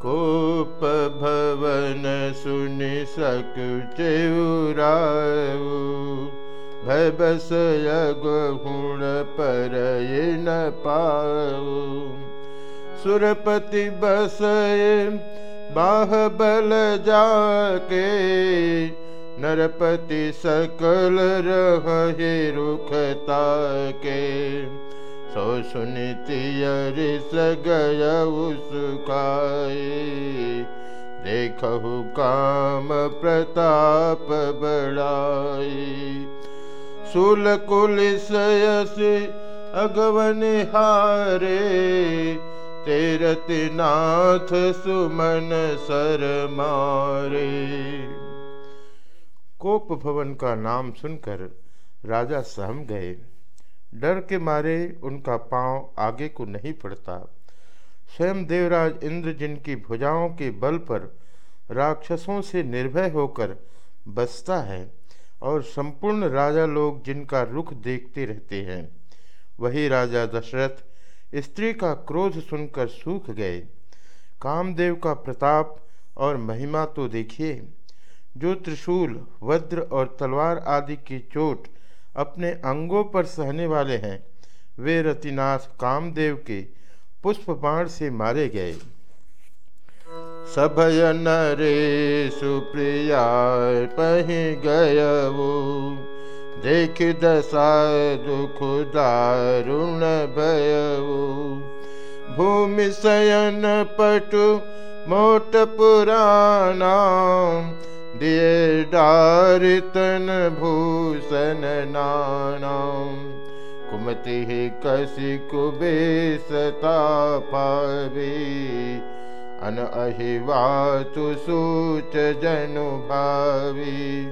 कोप भवन सुनि भय बस गुण पर न पाऊ सुरपति बस बाह बल जाके, नरपति सकल रहे रुखता के सो सुनितियर सगय सुखाए देखहु काम प्रताप बड़ाई। सुल कुलिसयस अगवन हारे। तेरति नाथ सुमन सर मारे। कोप भवन का नाम सुनकर राजा सहम गए। डर के मारे उनका पाँव आगे को नहीं पड़ता। स्वयं देवराज इंद्र जिनकी भुजाओं के बल पर राक्षसों से निर्भय होकर बसता है और संपूर्ण राजा लोग जिनका रुख देखते रहते हैं, वही राजा दशरथ स्त्री का क्रोध सुनकर सूख गए। कामदेव का प्रताप और महिमा तो देखिए, जो त्रिशूल, वज्र और तलवार आदि की चोट अपने अंगों पर सहने वाले हैं। वे रतिनाथ कामदेव के पुष्प बाण से मारे गए। सभय नरे सुप्रिया पही गय वो। देख दशा दुख दारुण भय भूमि शयन पटु मोट पुराना दिए डारितन भूषण नाना। कुमति कसी कुबेसता पावे अन अहिवातु सूच जनु भावी।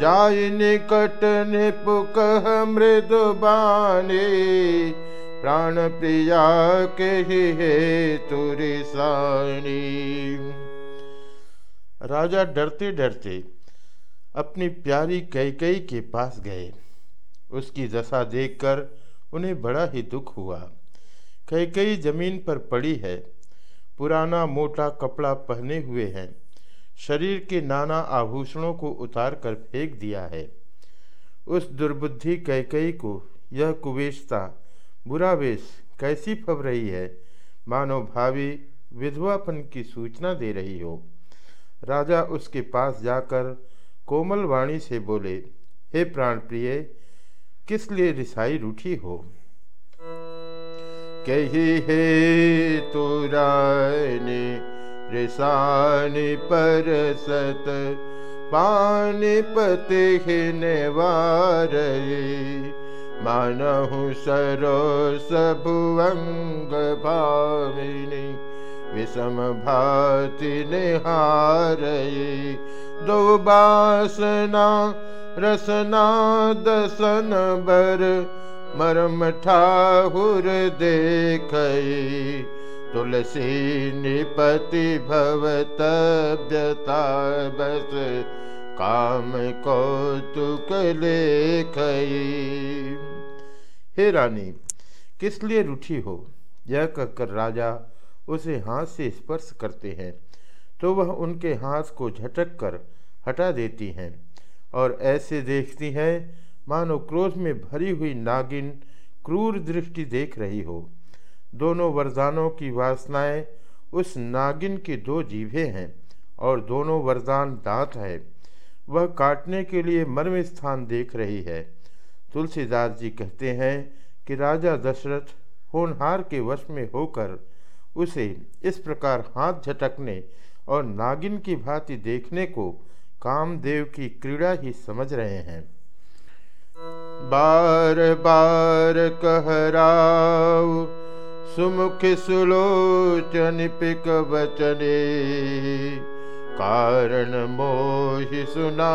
जाय निकट निपुक मृदु बानी। प्राण प्रिया के ही हे तुरिसानी राजा डरते डरते अपनी प्यारी कैकई के पास गए। उसकी दशा देखकर उन्हें बड़ा ही दुख हुआ। कैकई ज़मीन पर पड़ी है। पुराना मोटा कपड़ा पहने हुए हैं। शरीर के नाना आभूषणों को उतार कर फेंक दिया है। उस दुर्बुद्धि कैकई को यह कुवेशता, बुरा वेश कैसी फब रही है? मानो भावी विधवापन की सूचना दे रही हो। राजा उसके पास जाकर कोमल वाणी से बोले, हे प्राण प्रिय किस लिए रिसाई रूठी हो? कही हे तो रानी, रिसानी पर सत, पानीपति निवार मानहु सरो सबुअंग भामिनी विषम भाति निहार दो बासना रसना दसन बर मरम ठाहुर देख तुलसी निपति भवतव्यता बस काम कौतुक लेख हे रानी, किस लिए रूठी हो? यह कहकर राजा उसे हाथ से स्पर्श करते हैं तो वह उनके हाथ को झटक कर हटा देती हैं और ऐसे देखती हैं, मानो क्रोध में भरी हुई नागिन क्रूर दृष्टि देख रही हो। दोनों वरदानों की वासनाएँ उस नागिन की दो जीभे हैं और दोनों वरदान दांत है। वह काटने के लिए मर्म स्थान देख रही है। तुलसीदास जी कहते हैं कि राजा दशरथ होनहार के वश में होकर उसे इस प्रकार हाथ झटकने और नागिन की भांति देखने को कामदेव की क्रीड़ा ही समझ रहे हैं। बार बार कहराऊ सुमुख सुलोचन पिक वचने, कारण मोहि सुना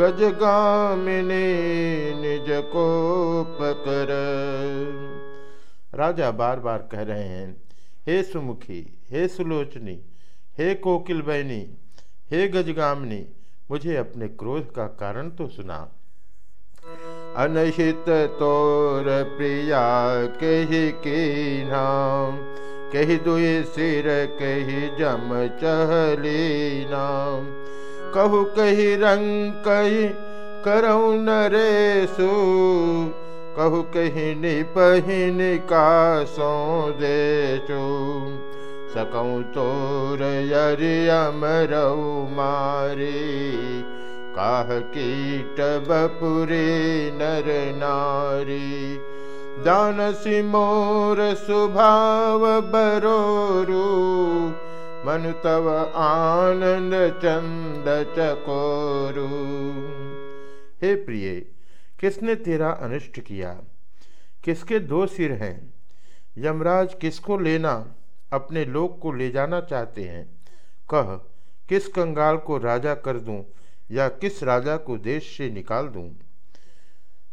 गजगामिनी निज को पकर राजा बार बार कह रहे हैं, हे सुमुखी, हे सुलोचनी, हे कोकिल बहनी हे गजगामिनी, मुझे अपने क्रोध का कारण तो सुना। अनहित तोर प्रिया के की नाम, कही दुई सिर, कही जम चहली नाम। कहु कही रंग कही करऊ नरेशु कहु कही निपहिन का सौ देचु सकऊँ तोर यरि अमरऊ मारी। काह कीट बपुरे नर नारी। दानसी मोर मन तव आनंद चंद चकोरू। हे प्रिय किसने तेरा अनिष्ट किया? किसके दो सिर हैं? यमराज किसको लेना, अपने लोक को ले जाना चाहते हैं? कह, किस कंगाल को राजा कर दूँ या किस राजा को देश से निकाल दूँ?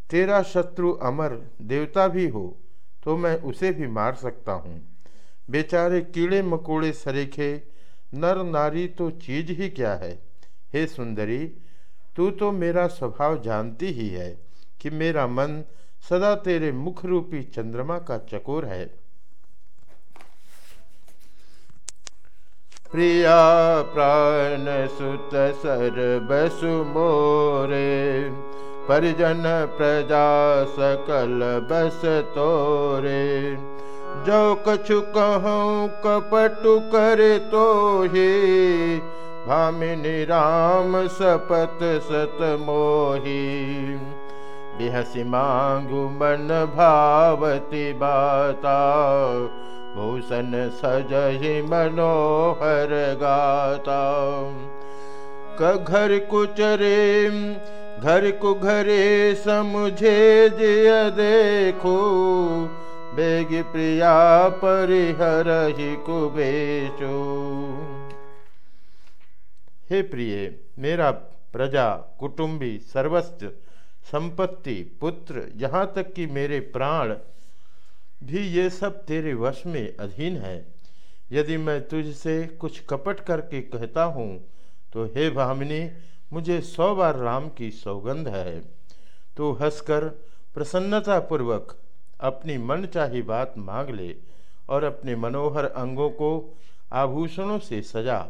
तेरा शत्रु अमर देवता भी हो तो मैं उसे भी मार सकता हूँ। बेचारे कीड़े मकोड़े सरेखे, नर नारी तो चीज़ ही क्या है? हे सुंदरी, तू तो मेरा स्वभाव जानती ही है। कि मेरा मन सदा तेरे मुख रूपी चंद्रमा का चकोर है। प्रिया प्राण सुत सर बसु मोरे, परिजन प्रजा सकल बस तोरे। जो कछु कहूँ कपटु करे तो ही, भामिनी राम सपत सत मोही। बिहसी मांगु मन भावती बाता। भूषण सजहि मनोहर गाता। घर कुचरे, घर को घरे समुझे जिय देखो। बेग प्रिया परिहर ही कुबेचो। हे प्रिय, मेरा प्रजा, कुटुंबी सर्वस्व संपत्ति, पुत्र, यहाँ तक कि मेरे प्राण, भी ये सब तेरे वश में अधीन है। यदि मैं तुझसे कुछ कपट करके कहता हूँ तो हे भामिनी, मुझे सौ बार राम की सौगंध है। तो हंसकर प्रसन्नतापूर्वक अपनी मन चाही बात मांग ले और अपने मनोहर अंगों को आभूषणों से सजा।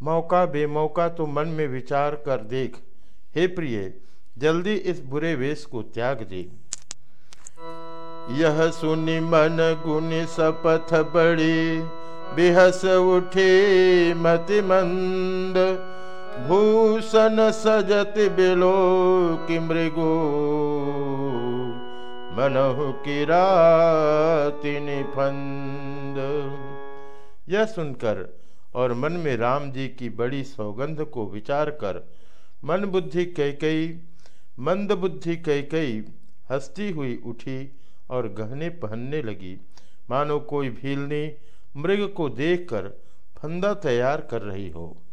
मौका बेमौका तो मन में विचार कर देख। हे प्रिय जल्दी इस बुरे वेश को त्याग दे। यह सुनि मन गुनि सपथ बड़ी, बिहस उठी मति मंद। भूषण सजत बिलो कि मृगो। मनहु किराति निफंद। यह सुनकर और मन में राम जी की बड़ी सौगंध को विचार कर मन बुद्धि कई कई कई मंद कई कई हंसती हुई उठी और गहने पहनने लगी। मानो कोई भीलनी मृग को देखकर फंदा तैयार कर रही हो।